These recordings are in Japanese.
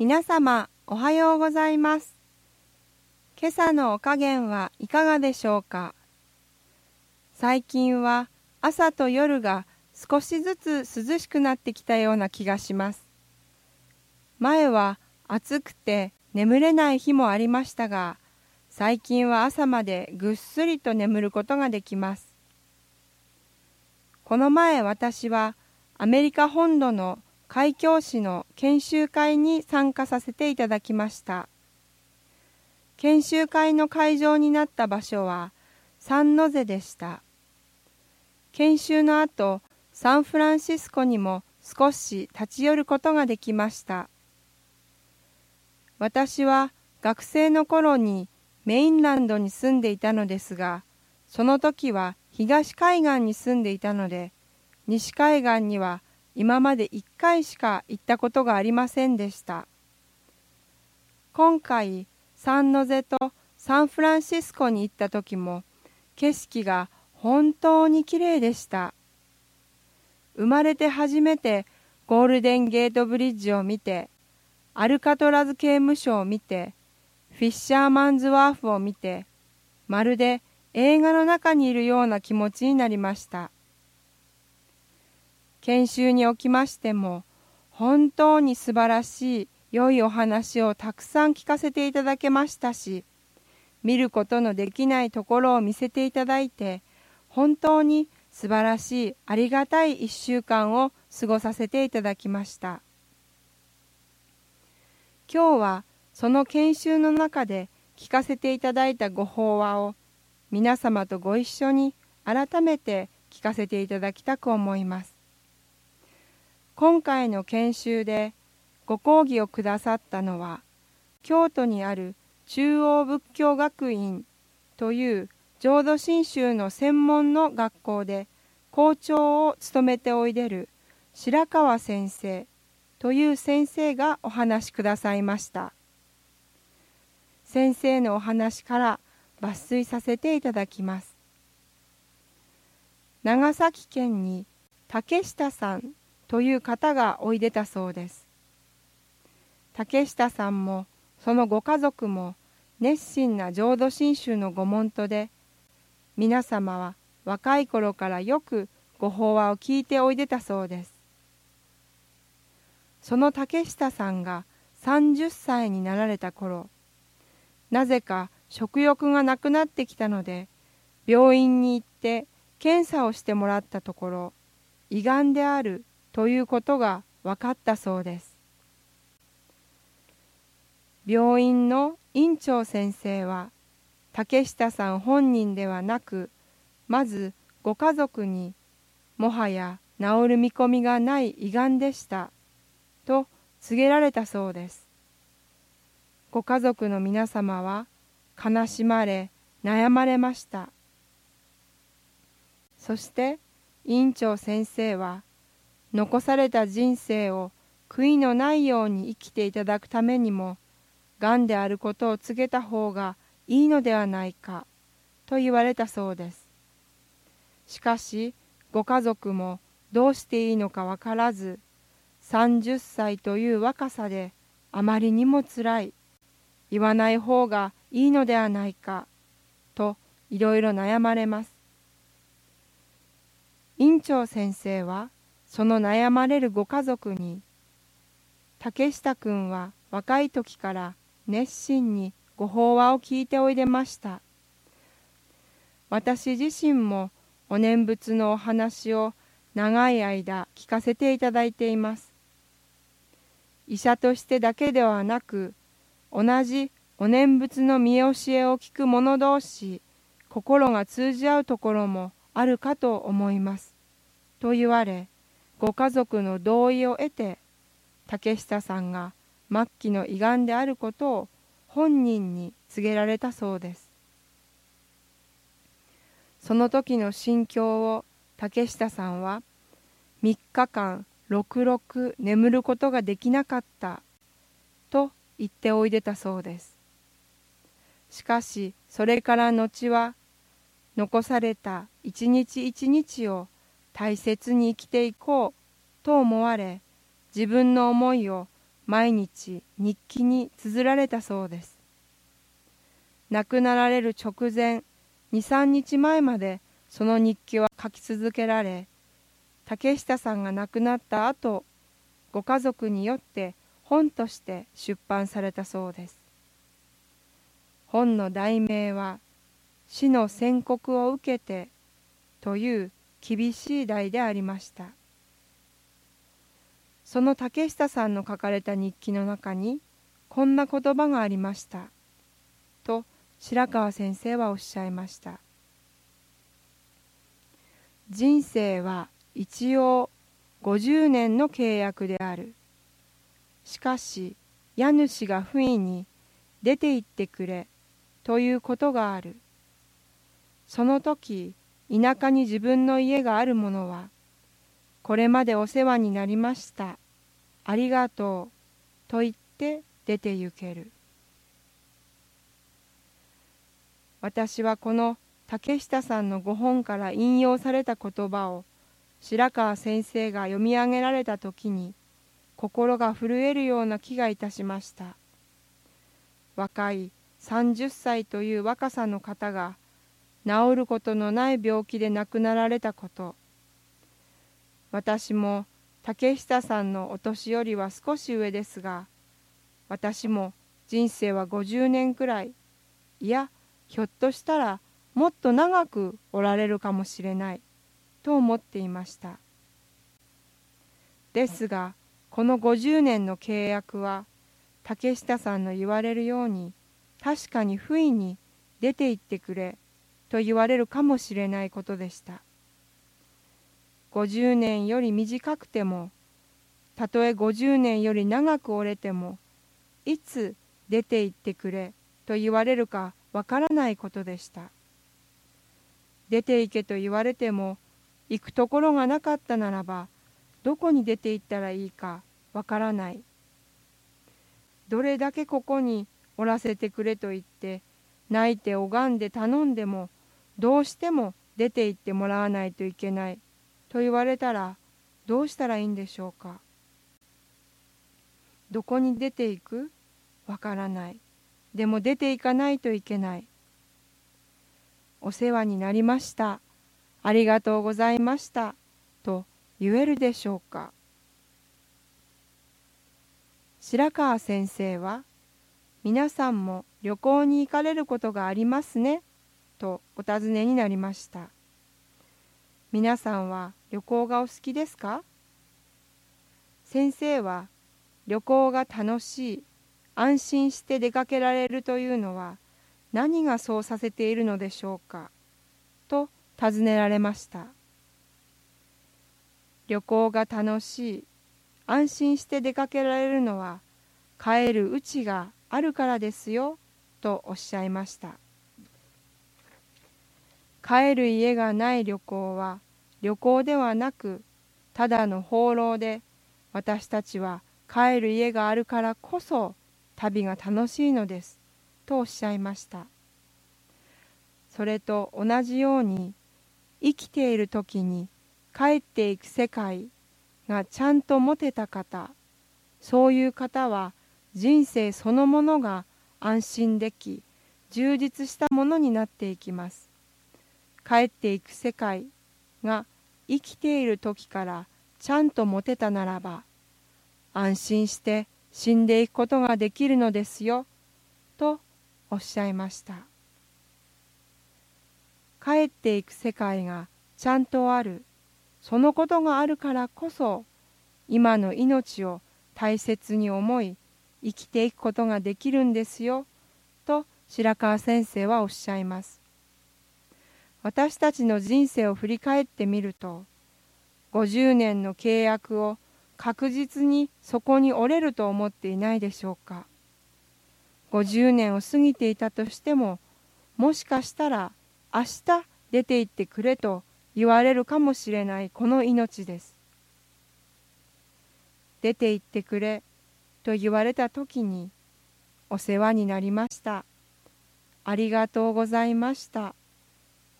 皆様おはようございます。今朝のお加減はいかがでしょうか？最近は朝と夜が少しずつ涼しくなってきたような気がします。前は暑くて眠れない日もありましたが最近は朝までぐっすりと眠ることができます。この前私はアメリカ本土の開教師の研修会に参加させていただきました。研修会の会場になった場所はサンノゼでした。研修の後サンフランシスコにも少し立ち寄ることができました。私は学生の頃にメインランドに住んでいたのですがその時は東海岸に住んでいたので西海岸には今まで1回しか行ったことがありませんでした。今回サンノゼとサンフランシスコに行った時も景色が本当にきれいでした。生まれて初めてゴールデンゲートブリッジを見てアルカトラズ刑務所を見てフィッシャーマンズワーフを見てまるで映画の中にいるような気持ちになりました。研修におきましても本当に素晴らしい良いお話をたくさん聞かせていただけましたし見ることのできないところを見せていただいて本当に素晴らしいありがたい一週間を過ごさせていただきました。今日はその研修の中で聞かせていただいたご法話を皆様とご一緒に改めて聞かせていただきたく思います。今回の研修でご講義をくださったのは京都にある中央仏教学院という浄土真宗の専門の学校で校長を務めておいでる白川先生という先生がお話しくださいました。先生のお話から抜粋させていただきます。長崎県に竹下さんという方がおいでたそうです。竹下さんもそのご家族も熱心な浄土真宗のご門徒で皆様は若い頃からよくご法話を聞いておいでたそうです。その竹下さんが30歳になられた頃なぜか食欲がなくなってきたので病院に行って検査をしてもらったところ胃がんであるということが分かったそうです。病院の院長先生は竹下さん本人ではなくまずご家族にもはや治る見込みがない胃がんでしたと告げられたそうです。ご家族の皆様は悲しまれ悩まれました。そして院長先生は残された人生を悔いのないように生きていただくためにもがんであることを告げた方がいいのではないかと言われたそうです。しかしご家族もどうしていいのかわからず30歳という若さであまりにもつらい言わない方がいいのではないかといろいろ悩まれます。院長先生はその悩まれるご家族に竹下くんは若い時から熱心にご法話を聞いておいでました。私自身もお念仏のお話を長い間聞かせていただいています。医者としてだけではなく同じお念仏の見教えを聞く者同士心が通じ合うところもあるかと思います。と言われご家族の同意を得て竹下さんが末期の胃がんであることを本人に告げられたそうです。その時の心境を竹下さんは3日間ろくろく眠ることができなかったと言っておいでたそうです。しかしそれから後は残された一日一日を大切に生きていこうと思われ自分の思いを毎日日記に綴られたそうです。亡くなられる直前23日前までその日記は書き続けられ竹下さんが亡くなった後ご家族によって本として出版されたそうです。本の題名は「死の宣告を受けて」という厳しい題でありました。その竹下さんの書かれた日記の中にこんな言葉がありました。と白川先生はおっしゃいました。人生は一応50年の契約である。しかし家主が不意に出て行ってくれということがある。その時田舎に自分の家がある者はこれまでお世話になりました。ありがとうと言って出て行ける。私はこの竹下さんのご本から引用された言葉を白川先生が読み上げられた時に心が震えるような気がいたしました。若い30歳という若さの方が治ることのない病気で亡くなられたこと。私も竹下さんのお年寄りは少し上ですが私も人生は50年くらいいやひょっとしたらもっと長くおられるかもしれないと思っていました。ですがこの50年の契約は竹下さんの言われるように確かに不意に出て行ってくれと言われるかもしれないことでした。50年より短くてもたとえ50年より長く折れてもいつ出て行ってくれと言われるかわからないことでした。出て行けと言われても行くところがなかったならばどこに出て行ったらいいかわからない。どれだけここにおらせてくれと言って泣いて拝んで頼んでもどうしても出て行ってもらわないといけないと言われたらどうしたらいいんでしょうか？どこに出ていく？わからない。でも出ていかないといけない。お世話になりました。ありがとうございました。と言えるでしょうか？白川先生は皆さんも旅行に行かれることがありますね。とお尋ねになりました。皆さんは旅行がお好きですか？先生は旅行が楽しい安心して出かけられるというのは何がそうさせているのでしょうか？と尋ねられました。旅行が楽しい安心して出かけられるのは帰るうちがあるからですよとおっしゃいました。帰る家がない旅行は旅行ではなくただの放浪で私たちは帰る家があるからこそ旅が楽しいのですとおっしゃいました。それと同じように生きている時に帰っていく世界がちゃんと持てた方そういう方は人生そのものが安心でき充実したものになっていきます。帰っていく世界が生きている時からちゃんと持てたならば安心して死んでいくことができるのですよとおっしゃいました。帰っていく世界がちゃんとあるそのことがあるからこそ今の命を大切に思い生きていくことができるんですよと白川先生はおっしゃいます。私たちの人生を振り返ってみると50年の契約を確実にそこに折れると思っていないでしょうか。50年を過ぎていたとしてももしかしたら明日出て行ってくれと言われるかもしれないこの命です。出て行ってくれと言われた時にお世話になりました。ありがとうございました。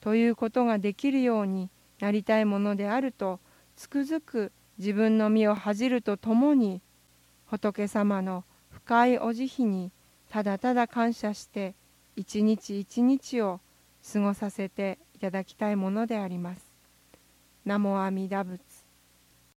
ということができるようになりたいものであるとつくづく自分の身を恥じるとともに仏様の深いお慈悲にただただ感謝して一日一日を過ごさせていただきたいものであります。ナモ阿弥陀仏